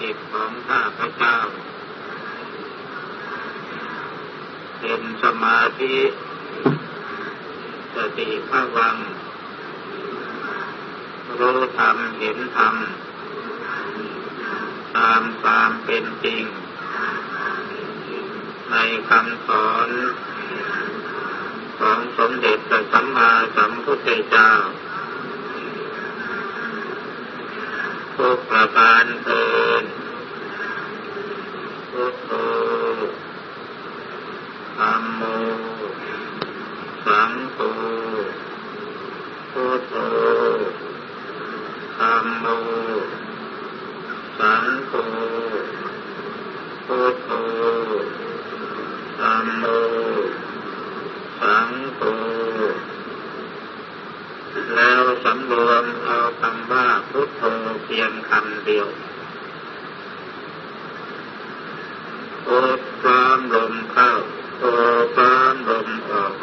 จิตของข้าพเจ้า เป็นสมาธิสติภาวังรู้ธรรมเห็นธรรมตามความเป็นจริง ในคำสอนของสมเด็จพระสัมมาสัมพุทธเจ้า ทุกประการเถิดพุทโธธรรมโม สังโฆพุทโธธรรมโม สังโฆพุทโธธรรมโม สังโฆ แล้วสำรวมเอาคำว่าพุทโธเพียงคำเดียวพุทพร้อมลมเข้าโธพร้อมลมออก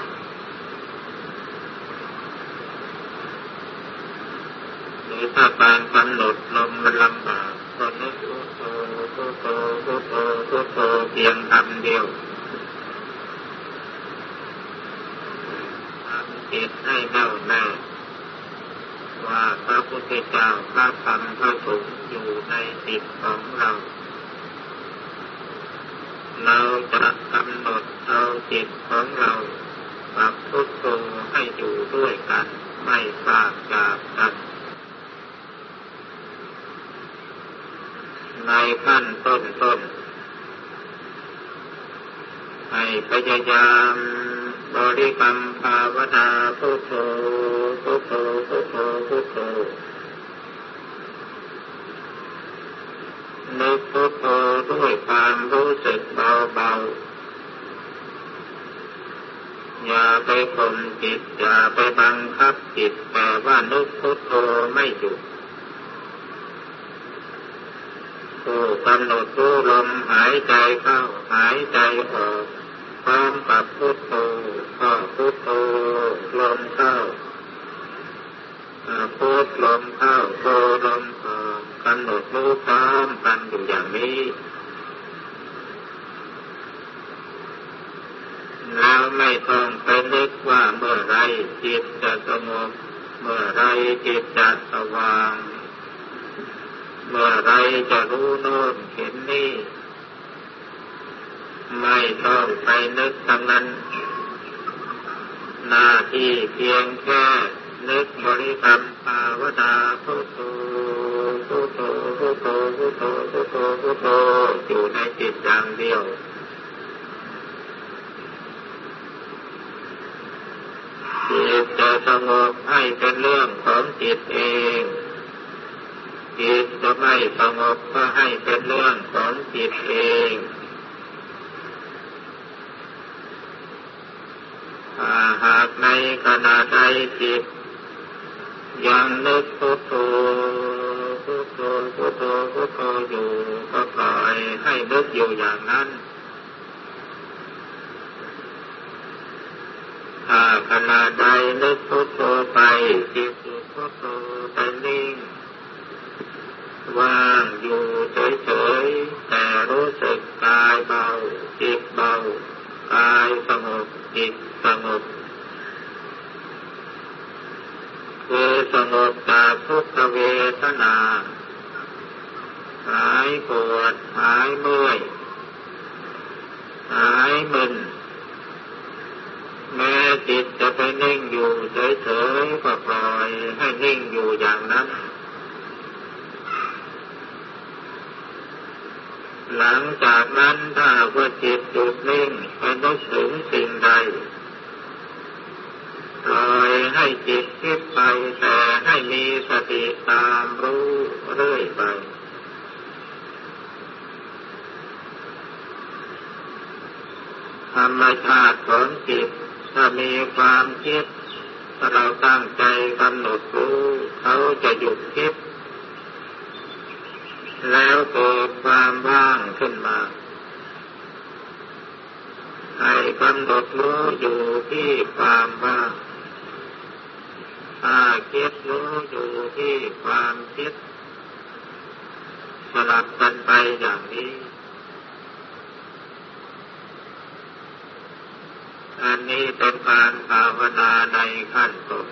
หรือถ้าการกำหนดลมมันลำบากก็นึกพุทโธพุทโธพุทโธพุทโธเพียงคำเดียวทำจิตให้แน่วแน่ว่าพระพุทธเจ้าพระธรรมพระสงฆ์อยู่ในจิตของเรา เราจะกำหนดเอาจิตของเรากับพุทโธให้อยู่ด้วยกัน ไม่พลาดจากกัน ในขั้นต้นต้นให้พ ยายามบริกรรมภาวนาพุทโธพุทโธพุทโธพุทโธนึกพุทโธด้วยความรู้สึกเบาๆ อย่าไปข่มจิต อย่าไปบังคับจิต แต่ว่านึกพุทโธไม่หยุดผู้กำหนดรู้ลมหายใจเข้าหายใจออก พร้อมกับพุทโธก็พุทโธลมเข้าพุทลมเข้าโธลมออกกำหนดรู้พร้อมกันอยู่อย่างนี้แล้วไม่ต้องไปนึกว่าเมื่อไรจิตจะสงบเมื่อไรจิตจะสว่าง เมื่อไรจะรู้โน่นเห็นนี่ ไม่ต้องไปนึกทั้งนั้น หน้าที่เพียงแค่นึกบริกรรมภาวนาพุทโธพุทโธพุทโธพุทโธพุทโธพุทโธอยู่ในจิตอย่างเดียวจิตจะสงบให้เป็นเรื่องของจิตเอง จิตจะไม่สงบก็ให้เป็นเรื่องของจิตเองถ้า หากในขณะใดจิตยังนึกพุทโธพุทโธพุทโธพุทโธอยู่ก็ปล่อยให้นึกอยู่อย่างนั้นถ้าขณะใดนึกพุทโธไปจิตอยู่พุทโธไปนิ่งว่างอยู่เฉยๆแต่รู้สึกกายเบาจิตเบากายสงบจิต สงบคือสงบจากทุกขเวทนาหายปวดหายเมื่อยหายมึนแม้จิตจะไปนิ่งอยู่เฉยๆก็ปล่อยให้นิ่งอยู่อย่างนั้นหลังจากนั้นถ้าว่าจิตจุดนิ่งไปนึกถึงสิ่งใด ถล่อยให้จิตคิดไปแต่ให้มีสติตามรู้เรื่อยไปธรรมชาติของจิตถ้ามีความคิดถ้าเราตั้งใจกำหนดรู้เขาจะหยุดคิด แล้วเกิดความว่างขึ้นมาให้กำหนดรู้อยู่ที่ความว่าง ถ้าคิดรู้อยู่ที่ความคิด สลับกันไปอย่างนี้ อันนี้เป็นการภาวนาในขั้นต้น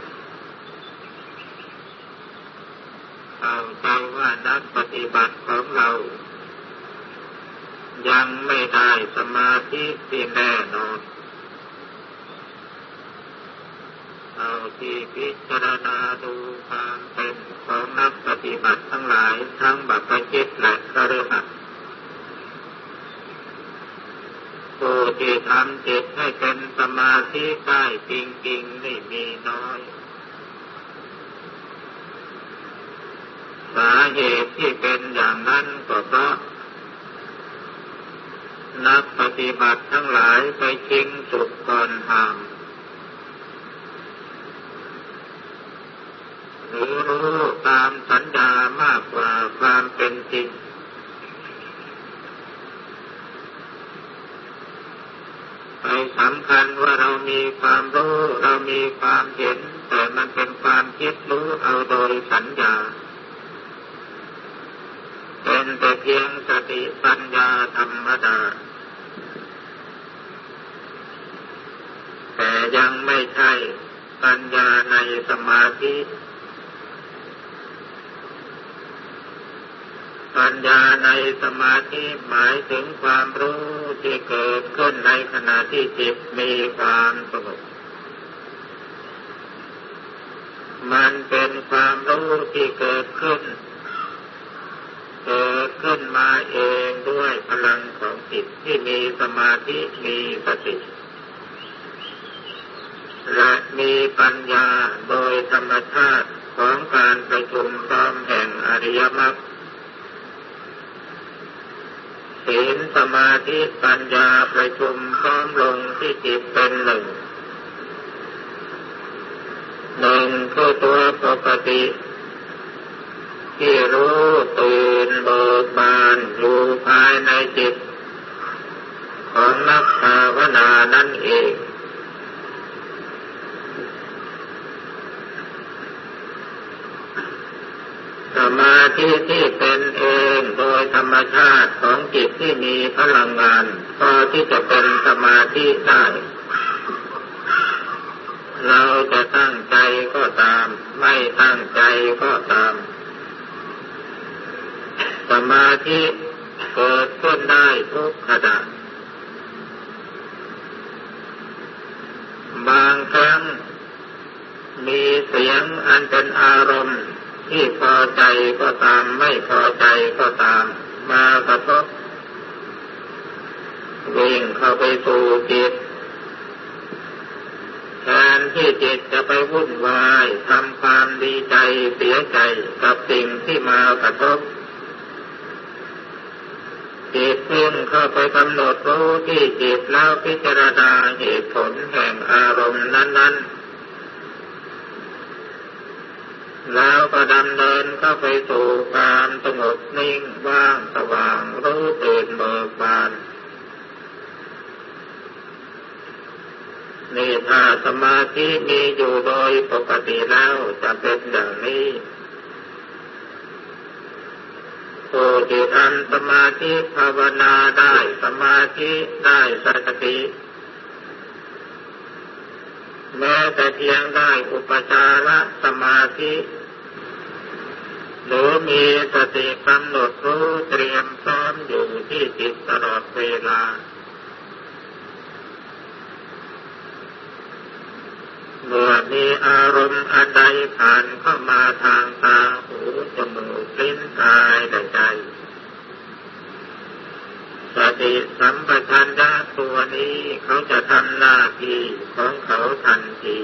เข้าใจว่านักปฏิบัติของเรา ยังไม่ได้สมาธิที่แน่นอน เอาที่พิจารณาดูความเป็นของนักปฏิบัติทั้งหลายทั้งบัพจิตและกรหัตผู้ที่ทำจิตให้เป็นสมาธิได้จริงๆไม่มีน้อย สาเหตุที่เป็นอย่างนั้นก็เพราะนักปฏิบัติทั้งหลายไปชิงสุดก่อนห่าง หรือรู้ตามสัญญามากกว่าความเป็นจริง ไปสำคัญว่าเรามีความรู้ เรามีความเห็น แต่มันเป็นความคิดรู้เอาโดยสัญญา เป็นแต่เพียงสติปัญญาธรรมดาแต่ยังไม่ใช่ปัญญาในสมาธิ ปัญญาในสมาธิหมายถึงความรู้ที่เกิดขึ้นในขณะที่จิตมีความสงบมันเป็นความรู้ที่เกิดขึ้น เกิดขึ้นมาเองด้วยพลังของจิตที่มีสมาธิมีสติและมีปัญญาโดยธรรมชาติของการประชุมพร้อมแห่งอริยมรรค ศีลสมาธิปัญญาประชุมพร้อมลงที่จิตเป็นหนึ่งหนึ่งคือตัวปกติ ที่รู้ตื่นเบิกบานอยู่ภายในจิต ของนักภาวนานั่นเอง ส มาธิที่เป็นเองโดยธรรมชาติของจิตที่มีพลังงานพอที่จะเป็นสมาธิได้เราจะตั้งใจก็ตาม ไม่ตั้งใจก็ตาม สมาธิเกิดขึ้นได้ทุกขณะบางครั้งมีเสียงอันเป็นอารมณ์ ที่พอใจก็ตามไม่พอใจก็ตาม มากระทบวิ่งเข้าไปสู่จิตแทนที่จิตจะไปวุ่นวายทำความดีใจเสียใจกับสิ่งที่มากระทบจิตพุ่งเข้าไปกำหนดรู้ที่จิตแล้วพิจารณาเหตุผลแห่งอารมณ์นั้น ๆ แล้วก็ดำเนินเข้าไปสู่ความสงบนิ่งว่างสว่างรู้ตื่นเบิกบานนี่ถ้าสมาธิมีอยู่โดยปกติแล้วจะเป็นอย่างนี้ผู้ที่ทำสมาธิภาวนาได้สมาธิได้สติ แม้แต่เพียงได้อุปจารสมาธิหรือมีสติกำหนดรู้เตรียมพร้อมอยู่ที่จิตตลอดเวลา เมื่อมีอารมณ์อันใดผ่านเข้ามาทางตาหูจมูกลิ้นกายและใจ สติสัมปชัญญะตัวนี้เขาจะทำหน้าที่ของเขาทันที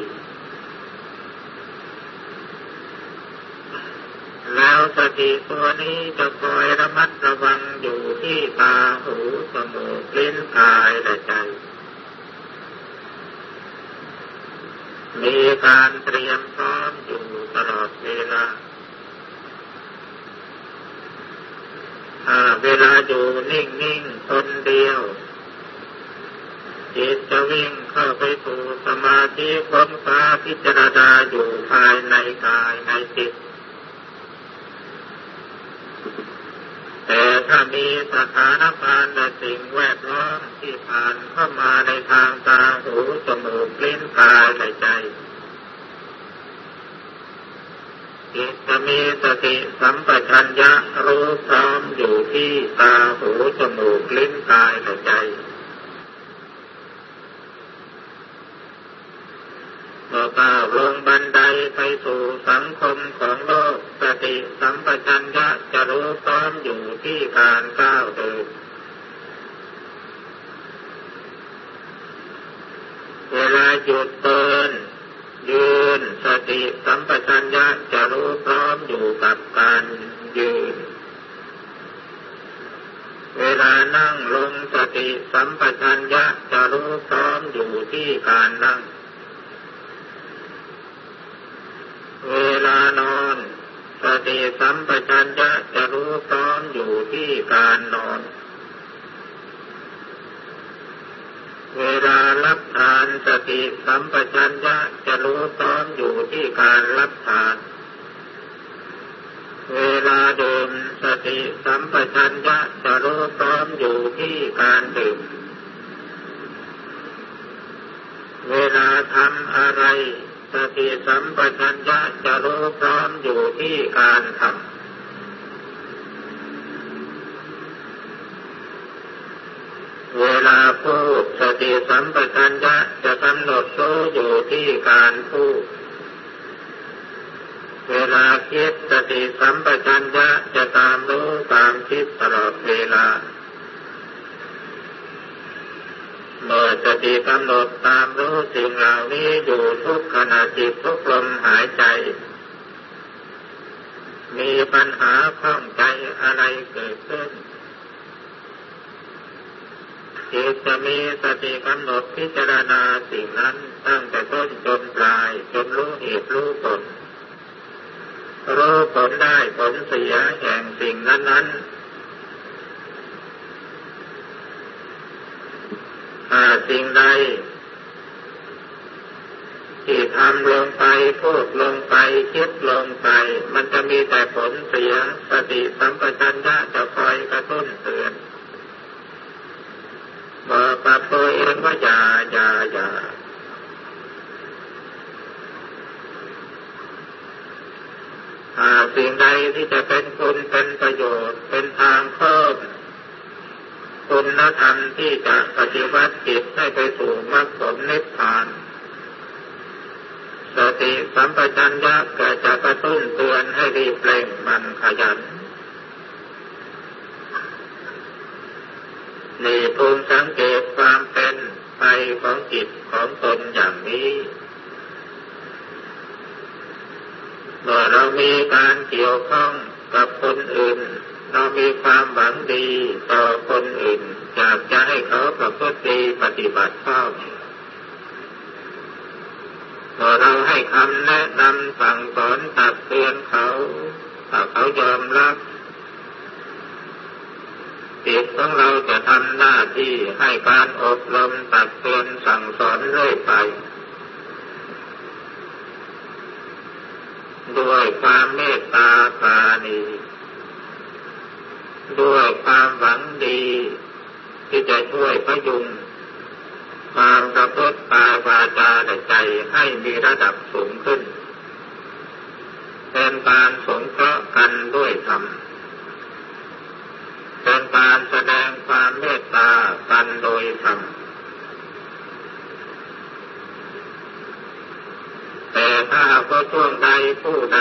แล้วสติตัวนี้จะคอยระมัดระวังอยู่ที่ตาหูจมูกลิ้นกายและใจ มีการเตรียมพร้อมอยู่ตลอดเวลา เวลาอยู่นิ่งๆคนเดียว จิตจะวิ่งเข้าไปสู่สมาธิค้นคว้าพิจารณาอยู่ภายในกายในจิต แต่ถ้ามีสถานการณ์และสิ่งแวดล้อมที่ผ่านเข้ามาในทางตาหูจมูกลิ้นกายและใจ จิตจะมีสติสัมปชัญญะรู้พร้อมอยู่ที่ตาหูจมูกลิ้นกายและใจ เมื่อก้าวลงบันไดไปสู่สังคมของโลกสติสัมปชัญญะจะรู้พร้อมอยู่ที่การก้าวเดินเวลาหยุดเดินยืน สติสัมปชัญญะจะรู้พร้อมอยู่กับการยืน เวลานั่งลงสติสัมปชัญญะจะรู้พร้อมอยู่ที่การนั่ง เวลานอนสติสัมปชัญญะจะรู้พร้อมอยู่ที่การนอน เวลารับทานสติสัมปชัญญะจะรู้พร้อมอยู่ที่การรับทาน เวลาดื่มสติสัมปชัญญะจะรู้พร้อมอยู่ที่การดื่ม เวลาทำอะไร สติสัมปชัญญะจะรู้พร้อมอยู่ที่การทำ เว ลาพูดสติสัมปชัญญะจะกำหนดรู้อยู่ที่การพูด เวลาคิดสติสัมปชัญญะจะตามรู้ตามคิดตลอดเวลา เมื่อสติกำหนดตามรู้สิ่งเหล่านี้อยู่ทุกขณะจิตทุกลมหายใจ มีปัญหาข้องใจอะไรเกิดขึ้น จิตจะมีสติกำหนดพิจารณาสิ่งนั้นตั้งแต่ต้นจนปลายจนรู้เหตุรู้ผล รู้ผลได้ผลเสียแห่งสิ่งนั้นๆถ้าสิ่งใดที่ทำลงไปพูดลงไปคิดลงไป มันจะมีแต่ผลเสียสติสัมปชัญญะจะคอยกระตุ้นเตือนบอกกับ ตัวเองว่าอย่าอย่าอย่าถ้าสิ่งใดที่จะเป็นคุณเป็นประโยชน์เป็นทางเพิ่มคุณธรรมที่จะปฏิวัติจิตให้ไปสู่มรรคผลนิพพานสติสัมปชัญญะก็จะกระตุ้นเตือนให้รีบเร่งมันขยัน นี่ภูมิสังเกตความเป็นไปของจิตของตนอย่างนี้เมื่อเรามีการเกี่ยวข้องกับคนอื่น เรามีความหวังดีต่อคนอื่นอยากจะให้เขาประพฤติดีปฏิบัติชอบพอเราให้คำแนะนำสั่งสอนตักเตือนเขาถ้าเขายอมรับจิ ตของเราจะทำหน้าที่ให้การอบรมตักเตือนสั่งสอนเรื่อยไป ด้วยความเมตตาปาณีด้วยความหวังดี ที่จะช่วยพยุงความกระพฤติตาวาจาใจให้มีระดับสูงขึ้น เป็นการสงเคราะห์กันด้วยธรรม การแสดงความเมตตากันโดยธรรมแต่ถ้าก็ช่วงใดผู้ใด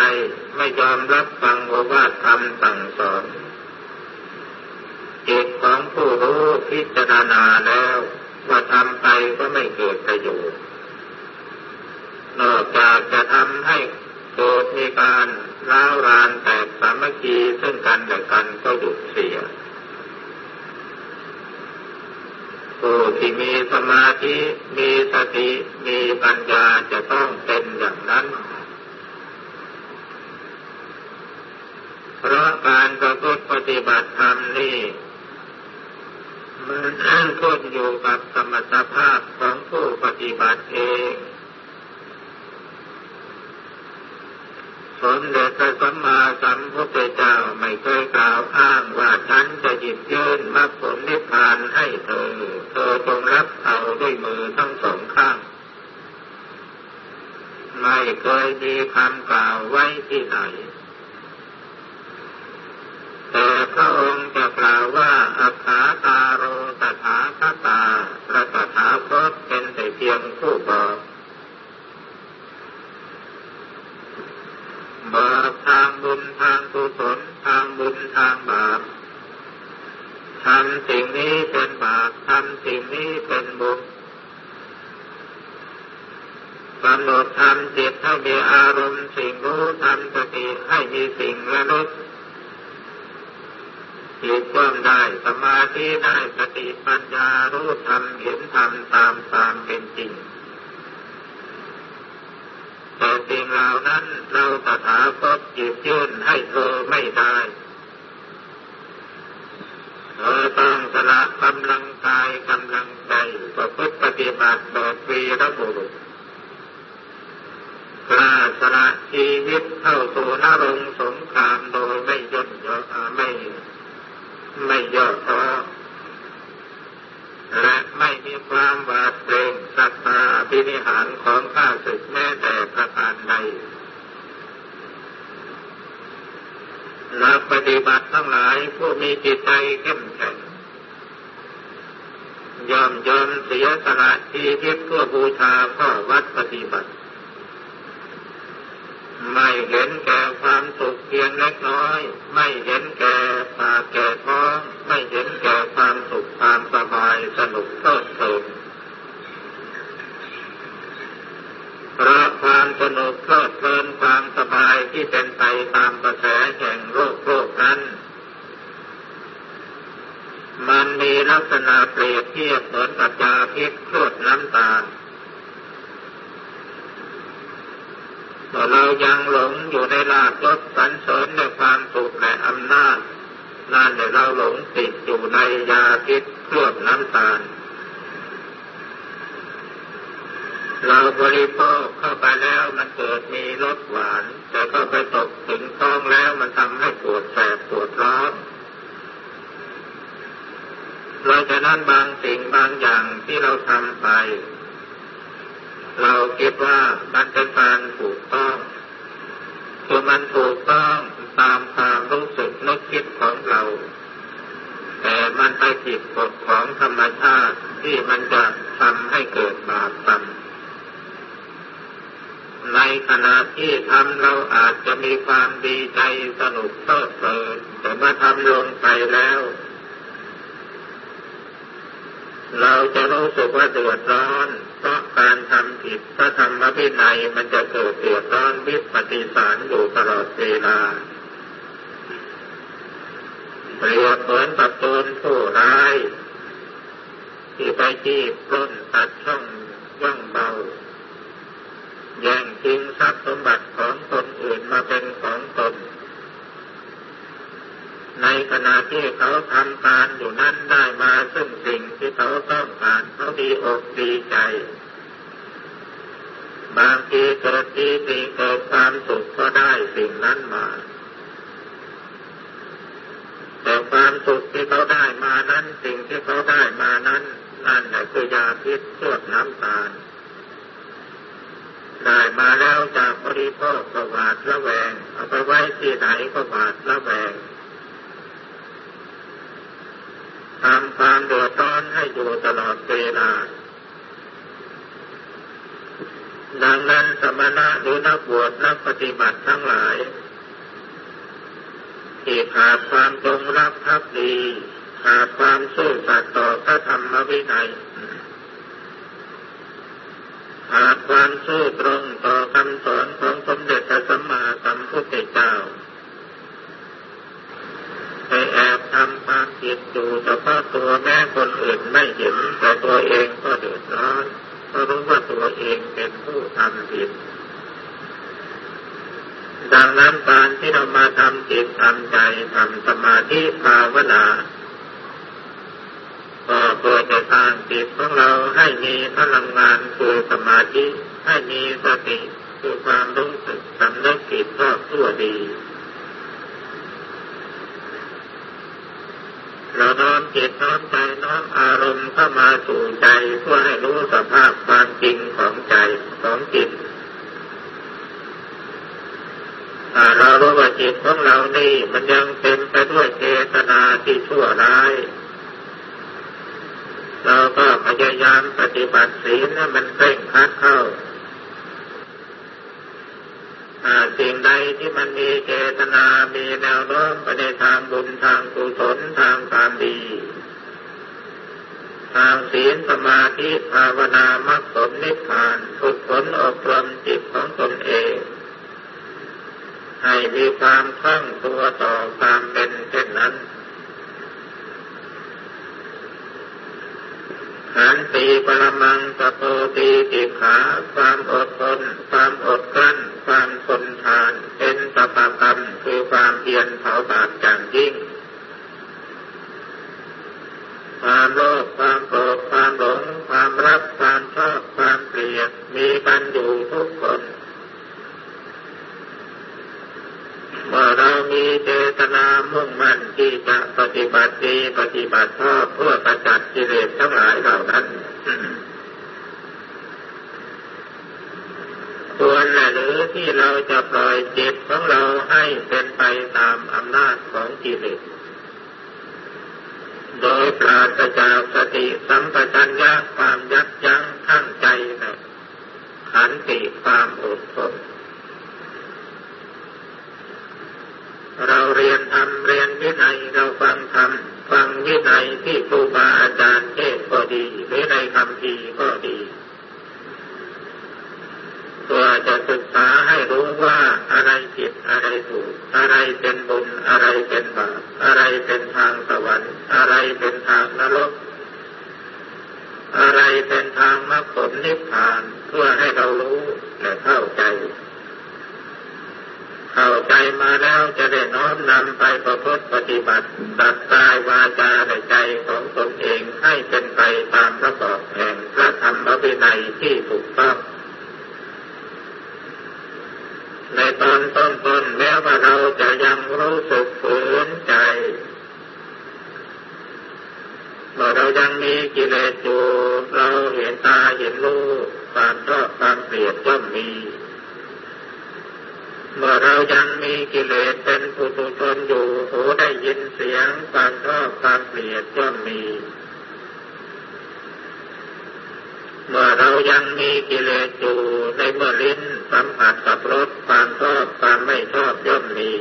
ไม่ยอมรับฟังโอวาทธรรมสั่งสอนจิตของผู้รู้พิจารณาแล้วว่าทำไปก็ไม่เกิดประโยชน์นอกจากจะทำให้เกิดมีการร้าวรานแตกสามัคคี ที่มีสมาธิมีสติมีปัญญาจะต้องเป็นอย่างนั้น เพราะการประพฤติปฏิบัติธรรมนี่มันขึ้นอยู่กับสมรรถภาพของผู้ปฏิบัติเอง สมเด็จพระสัมมาสัมพุทธเจ้าไม่เคยกล่าวอ้างว่าฉันจะหยิบยื่นมรรคผลนิพพานให้เธอ เธอจงรับเอาด้วยมือทั้งสองข้าง ไม่เคยมีคำกล่าวไว้ที่ไหน แต่พระองค์จะกล่าวว่าอัคาตาโรตถาคตาพระตถาคตเป็นแต่เพียงผู้บอก บาปทางบุญทางกุศลทางบุญทางบาปทำสิ่งนี้เป็นบาปทำสิ่งนี้เป็นบุญกำหนดทำจิตให้มีอารมณ์สิ่งรู้ทำสติให้มีสิ่งระลึกจิตความได้สมาธิได้สติปัญญารู้ทำเห็นทำตามตามเป็นจริง แต่สิ่งเหล่านั้นเราตถาคตจิตยื่นให้เธอไม่ได้เธอต้องสละกำลังกายกำลังใจประพฤติปฏิบัติแบบวีรบุรุษกล้าสละชีวิตเข้าสู่นรงสงครามโดยไม่ย่นย่อไม่ไม่ย่อท้อ และไม่มีความหวาดเกรงศรัทธาพินิหารของข้าศึกแม้แต่ประการใดนักปฏิบัติทั้งหลายผู้มีจิตใจเข้มแข็งยอมยอมเสียสละชีวิตเพื่อบูชาข้อวัดปฏิบัติ ไม่เห็นแก่ความสุขเพียงเล็กน้อย ไม่เห็นแก่ปากแก่ท้องไม่เห็นแก่ความสุขความสบายสนุกเพลิดเพลินเพราะความสนุกเพลิดเพลินความสบายที่เป็นไปตามกระแสแห่งโลกโลกนั้น มันมีลักษณะเปรียบเทียบเหมือนกับยาพิษครวดน้ำตาล เรายังหลงอยู่ในลาบยศสันเสริญในความสุขและอำนาจนั่นเราหลงติดอยู่ในยาพิษเคลือบน้ำตาล เราบริโภคเข้าไปแล้วมันเกิดมีรสหวาน แต่ก็ไปตกถึงท้องแล้วมันทำให้ปวดแสบปวดร้อนเราจะนั่นบางสิ่งบางอย่างที่เราทำไป เราคิดว่ามันเป็นการถูกต้องคือมันถูกต้องตามความรู้สึกนึกคิดของเรา แต่มันไปผิดกฎของธรรมชาติที่มันจะทำให้เกิดบาปกรรมในขณะที่ทำเราอาจจะมีความดีใจสนุกเพลิดเพลินแต่เมื่อทำลงไปแล้ว เราจะรู้สึกว่าเดือดร้อน เพราะการทำผิดพระธรรมวินัยมันจะเกิดเดือดร้อนวิปฏิสารอยู่ตลอดเวลาเปรียบเหมือนกับโจรผู้ร้าย ที่ไปจีบปล้นตัดช่องย่องเบาแย่งชิงทรัพย์สมบัติของคนอื่นมาเป็นของตน ในขณะที่เขาทำการอยู่นั้นได้มาซึ่งสิ่งที่เขาต้องการเขาดีอกดีใจ บางทีกิดดีดีเกิดความสุขก็ได้สิ่งนั้นมา แต่ความสุขที่เขาได้มานั้น สิ่งที่เขาได้มานั้น นั่นแหละคือยาพิษสวดน้ำตาลได้มาแล้วจากบริโภคก็หวาดระแวง เอาไปไว้ที่ไหนก็หวาดระแวงทำ ความเดือดร้อนให้อยู่ตลอดเวลา ดังนั้นสมณะหรือนักบวชนักปฏิบัติทั้งหลายที่ขาดความจงรักภักดีขาดความซื่อสัตย์ต่อพระธรรมวินัยขาดความซื่อตรงต่อคำสอนของสมเด็จพระสัมมาสัมพุทธเจ้า ไปแอบทำความผิดอยู่เฉพาะตัวแม่คนอื่นอื่นไม่เห็นแต่ตัวเองก็เดือดร้อนเพราะรู้ว่าตัวเองเป็นผู้ทำผิดดังนั้นการที่เรามาทำจิตทำใจทำสมาธิภาวนาก็เพื่อจะสร้างจิตของเราให้มีพลังงานคือสมาธิให้มีสติคือความรู้สึกสำนึกผิดชอบชั่วดี เราน้อมจิตน้อมใจน้อมอารมณ์เข้ามาสู่ใจเพื่อให้รู้สภาพความจริงของใจของจิตเรารู้ว่าจิตของเรานี่มันยังเป็นไปด้วยเจตนาที่ชั่วร้าย เราก็พยายามปฏิบัติศีลให้มันเคร่งคัดเข้า สิ่งใดที่มันมีเจตนา มีแนวโน้มไปในทางบุญทางกุศลทางความดี ทางศีลสมาธิภาวนามรรคผลนิพพานฝึกฝนอบรมจิตของตนเอง ให้มีความคล่องตัวต่อความเป็นเช่นนั้นขันตีปรมังสโปตีติขา ความอดทนความอดกลั้น ความทนทานเป็นตปะกรรมคือความเพียรเผาบาปจังยิ่ง ความโลภความโกรธความหลง ความรักความชอบความเกลียดมีกันอยู่ทุกคนเมื่อเรามีเจตนามุ่งมั่นที่จะปฏิบัติดีปฏิบัติชอบเพื่อประจัดกิเลสทั้งหลายเหล่านั้น ควรหรือที่เราจะปล่อยจิตของเราให้เป็นไปตามอำนาจของกิเลสโดยปราศจากสติสัมปชัญญะความยับยั้งทั้งใจนะขันติความอดทนเราเรียนทำเรียนวินัยเราฟังธรรมฟังวินัยที่ครูบาอาจารย์เทศก็ดีหรือในคำพีก็ดี ตัวจะศึกษาให้รู้ว่าอะไรผิดอะไรถูก อะไรเป็นบุญอะไรเป็นบาปอะไรเป็นทางสวรรค์อะไรเป็นทางนรก อะไรเป็นทางมรรคผลนิพพานเพื่อให้เรารู้และเข้าใจ เข้าใจมาแล้วจะได้น้อมนำไปประพฤติปฏิบัติตัดกายวาจาในใจของตนเองให้เป็นไปตามพระบอกแห่งพระธรรมวินัยที่ถูกต้อง ในตอนต้นๆแม้ว่าเราจะยังรู้สึกฝืนใจเมื่อเรายังมีกิเลสอยู่เราเห็นตาเห็นรูปความชอบความเกลียดย่อมมี เมื่อเรายังมีกิเลสเป็นปุถุชนอยู่หูได้ยินเสียงความชอบความเกลียดย่อมมีเมื่อเรายังมีกิเลสอยู่ในเมื่อลิ้น สัมผัสกับรสความชอบความไม่ชอบย่อมมี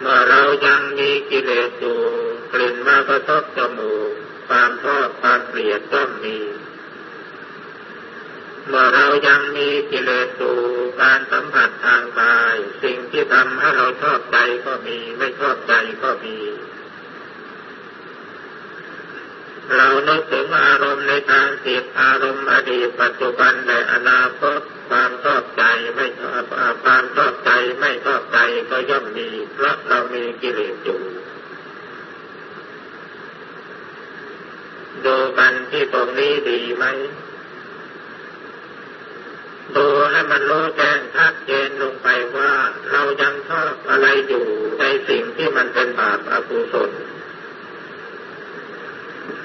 เมื่อเรายังมีกิเลสอยู่กลิ่นมากระทบจมูกความชอบความเกลียดย่อมมีเมื่อเรายังมีกิเลสอยู่การสัมผัสทางกาย สิ่งที่ทำให้เราชอบใจก็มี ไม่ชอบใจก็มี เรานึกถึงอารมณ์ในทางจิตอารมณ์อดีตปัจจุบันและอนาคตความชอบใจไม่ชอบความชอบใจไม่ชอบใจก็ย่อมมีเพราะเรามีกิเลสอยู่ดูกันที่ตรงนี้ดีไหมดูให้มันรู้แจ้งชัดเจนลงไปว่า เรายังชอบอะไรอยู่ในสิ่งที่มันเป็นบาปอกุศล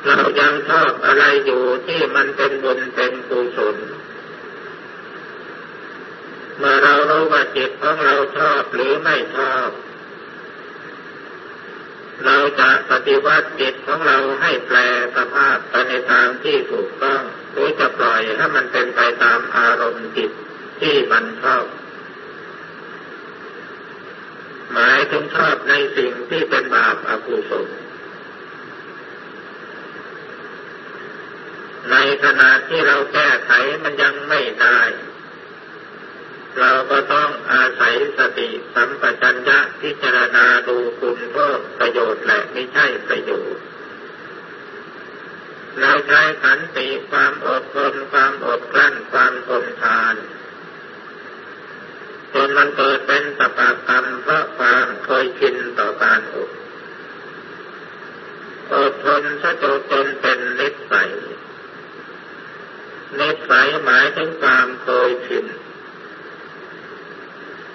เรายังชอบอะไรอยู่ที่มันเป็นบุญเป็นกุศลเมื่อเรารู้ว่าจิตของเราชอบหรือไม่ชอบ เราจะปฏิวัติจิตของเราให้แปลสภาพไปในทางที่ถูกต้องหรือจะปล่อยให้มันเป็นไปตามอารมณ์จิตที่มันชอบหมายถึงชอบในสิ่งที่เป็นบาปอกุศลใน ขณะที่เราแก้ไขมันยังไม่ได้ เราก็ต้องอาศัยสติสัมปชัญญะพิจารณาดูคุณโทษประโยชน์และไม่ใช่ประโยชน์เราใช้ขันติความอดทนความอดกลั้นความทนทานจนมันเกิดเป็นสปากรรมเพราะความเคยชินต่อการอดอดทนซะจนจนเป็นนิสัย นิสัยหมายถึงความเคยชิน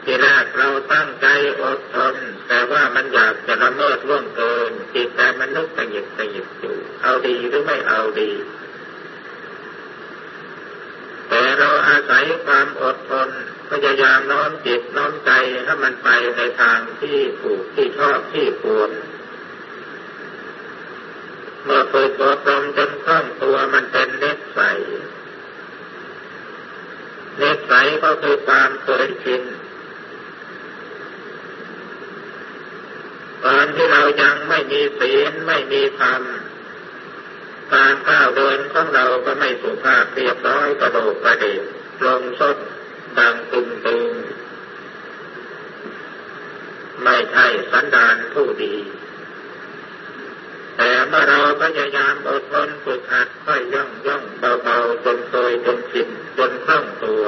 ทีแรกเราตั้งใจอดทนแต่ว่ามันอยากจะละเมิดล่วงเกินจิตใจมันนึกตะหยิบตะหยิบอยู่ เอาดีหรือไม่เอาดี แต่เราอาศัยความอดทนพยายามน้อมจิตน้อมใจให้มันไปในทางที่ถูกที่ชอบที่ควรเมื่อฝึกอบรมจนคล่องตัวมันเป็นเนสใส นสใสก็คือความเคยชินตอนที่เรายังไม่มีศีลไม่มีธรรมการก้าวเดินของเราก็ไม่สุภาพเรียบร้อยกระโดดกระเดกลงสดดังตุงตุงไม่ใช่สันดานผู้ดี แต่เมื่อเราพยายามอดทนฝึกหัดค่อยย่องย่องเบาๆจนเคยจนชินจนคล่องตัว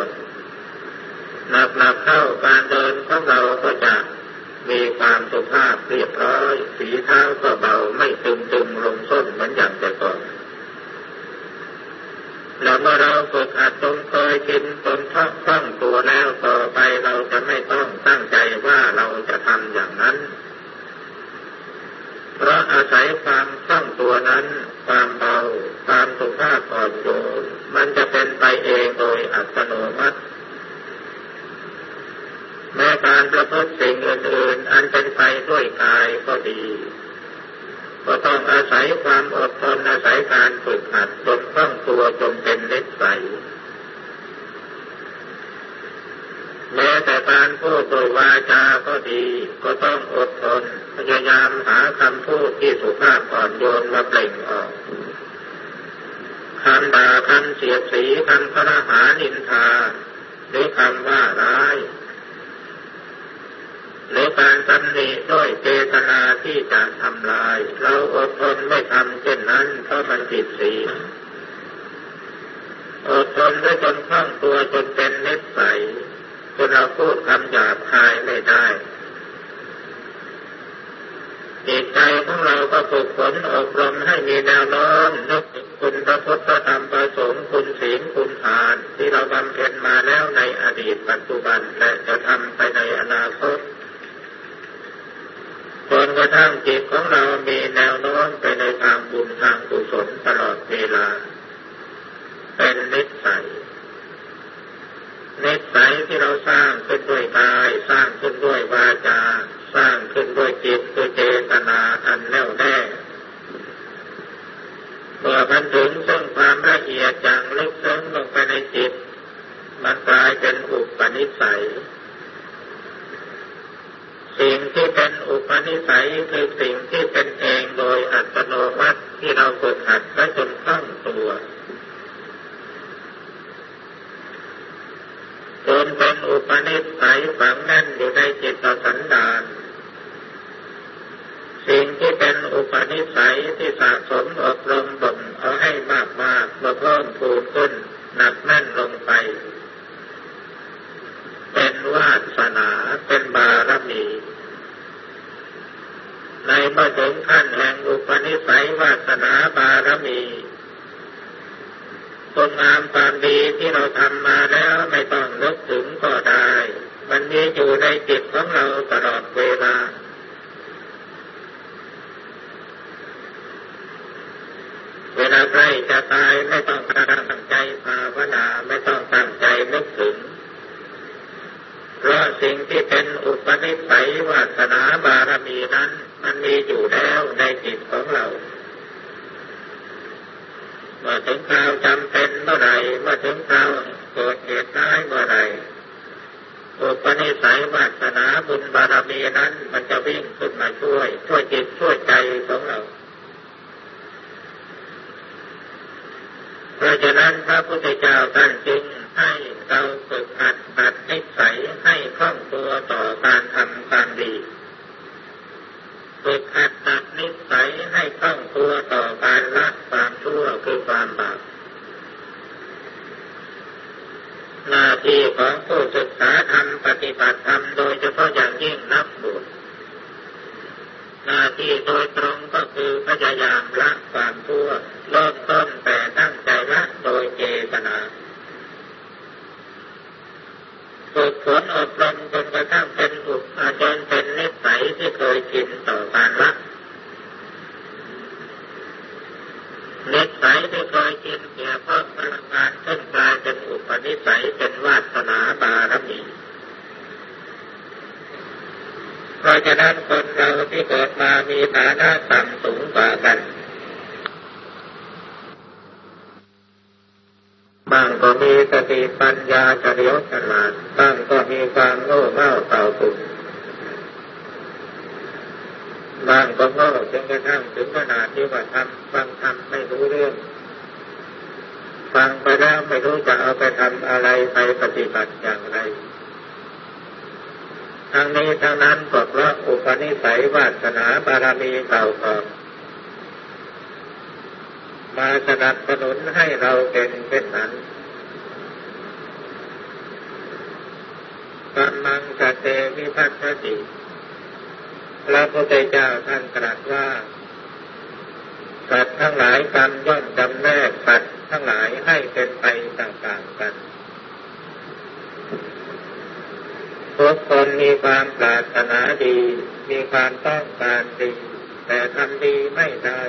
หนักหนักเข้าการเดินของเราก็จะมีความสุภาพเรียบ ร้อยสีเท้าก็เบาไม่ตึงตึงลงส้นเหมือนอย่างแต่ก่อนแล้วเมื่อเราฝึกหัดจนเคยชินจนท่องท่องตัวแล้วต่อไปเราจะไม่ต้องตั้งใจว่าเราจะทำอย่างนั้น เพราะอาศัยความคล่องตัวนั้น ความเบาความสุภาพอ่อนโยนมันจะเป็นไปเองโดยอัตโนมัติแม้การประพฤติสิ่งอื่นๆ อันเป็นไปด้วยกายก็ดี ก็ต้องอาศัยความอดทนอาศัยการฝึกหัดจนคล่องตัวจนเป็นเล็กใสแม้แต่การพูดโดยวาจาก็ ดีก็ต้องอดทนพยายามหาคำพูดที่สุภาพอ่อนโยนมาเปล่งออกคำด่าคำเสียดสีคำพระหานินทาหรือคำว่าร้ายหรือการตำหนิด้วยเจตนาที่จะทำลาย เราอดทนไม่ทำเช่นนั้นเพราะมันผิดศีลอดทนด้วยจนคล่องตัวจนเป็นนิสัยจนเราพูดคำหยาบคายไม่ได้จิตใจของ เราก็ฝึกฝนอบรมให้มีแนวโน้มนึกคุณพระพุทธธรรมประสงค์คุณศีลคุณทาน ที่เราบำเพ็ญมาแล้วในอดีตปัจจุบันและจะทำไปในอนาคตจนกระทั่งจิตของเรามีแนวโน้มไปในทางบุญทางกุศลตลอดเวลา เป็นนิสัยนิสัยที่เราสร้างขึ้นด้วยกาย สร้างขึ้นด้วยวาจา สร้างขึ้นด้วยจิตคือเจตนาอันแน่วแน่เมันถึงซึ่งความละเอียดจางลึกซึ้งลงไปในจิต มันกลายเป็นอุปนิสัย สิ่งที่เป็นอุปนิสัยคือสิ่งที่เป็นเองโดยอัตโนมัติที่เราฝึกหัดและจนคล่องตัวจนเป็นอุปนิสัยฝังแน่นอยู่ในจิตสันดาน สิ่งที่เป็นอุปนิสัยที่สะสมอบรมบ่มเอาให้มากมากมาเพิ่มพูนขึ้นหนักแน่นลงไป เป็นวาสนาเป็นบารมีในเมื่อถึงขั้นแห่งอุปนิสัยวาสนาบารมีคุณงามความดีที่เราทำมาแล้วไม่ต้องนึกถึงก็ได้ มันมีอยู่ในจิตของเราตลอดเวลา เวลาใกล้จะตายไม่ต้องตั้งใจภาวนาไม่ต้องตั้งใจนึกถึง เพราะสิ่งที่เป็นอุปนิสัยวาสนาบารมีนั้น มันมีอยู่แล้วในจิตของเราเมื่อถึงคราวจำเป็นเมื่อไรเมื่อถึงคราวเกิดเหตุร้ายเมื่อไรอุปนิสัยวาสนาบุญบารมีนั้น มันจะวิ่งขึ้นมาช่วย ช่วยจิตช่วยใจของเรา เพราะฉะนั้นพระพุทธเจ้าท่านจึงให้เราฝึกหัดหัดนิสัยให้คล่องตัวต่อการทำความดีฝึกหัดตัดนิสัยให้คล่องตัวต่อการละความชั่วคือความบาปหน้าที่ของผู้ศึกษาทำปฏิบัติทำโดยเฉพาะอย่างยิ่งนักบวช หน้าที่โดยตรงก็คือพยายามละความชั่วเริ่มต้นแต่ตั้งใจละโดยเจตนาฝึกฝนอบรมจนกระทั่งเป็นอุปจนเป็นนิสัยที่เคยกินต่อการละนิสัยที่เคยชินเกี่ยวกับพลังงานขึ้นกลายเป็นอุปนิสัยเป็นวาสนาบารมีเพราะฉะนั้นคนเราที่เกิดมามีฐานะต่ำสูงกว่ากันบางก็มีสติปัญญาเฉลาดบางก็มีความโง่เง่าเต่าตุ่มบางก็โง่จนกระทั่งถึงขนาดที่ว่าทำฟังทำไม่รู้เรื่อง ฟังไปแล้วไม่รู้จะเอาไปทำอะไรไปปฏิบัติอย่างไรทั้งนี้ทั้งนั้นก็เพราะอุปนิสัยวาสนาบารมีเก่าก่อนมาสนับสนุนให้เราเป็นเช่นนั้นกัมังก เตวิพัฒติพระพุทธเจ้าท่านตรัสว่าสัตว์ทั้งหลายกรรมย่อมจำแนกสัตว์ทั้งหลายให้เป็นไปต่างๆกันทุกคนมีความปรารถนาดี มีความต้องการดี แต่ทำดีไม่ได้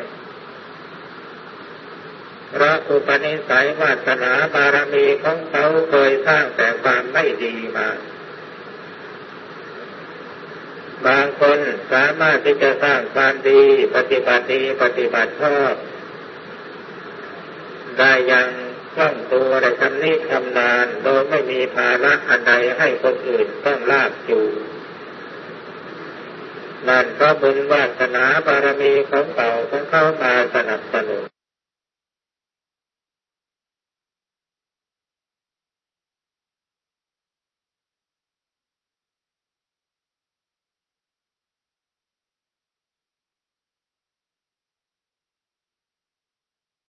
พระอุปนิสัยวาสนาบารมีของเขาเคยสร้างแต่ความไม่ดีมา บางคนสามารถที่จะสร้างความดี ปฏิบัติดีปฏิบัติชอบ ได้อย่างคล่องตัวได้ทำนิทำนาน โดยไม่มีภาระอันใดให้คนอื่นต้องลากอยู่นั่นก็บุญวาสนาบารมีของเก่าของเขามาสนับสนุน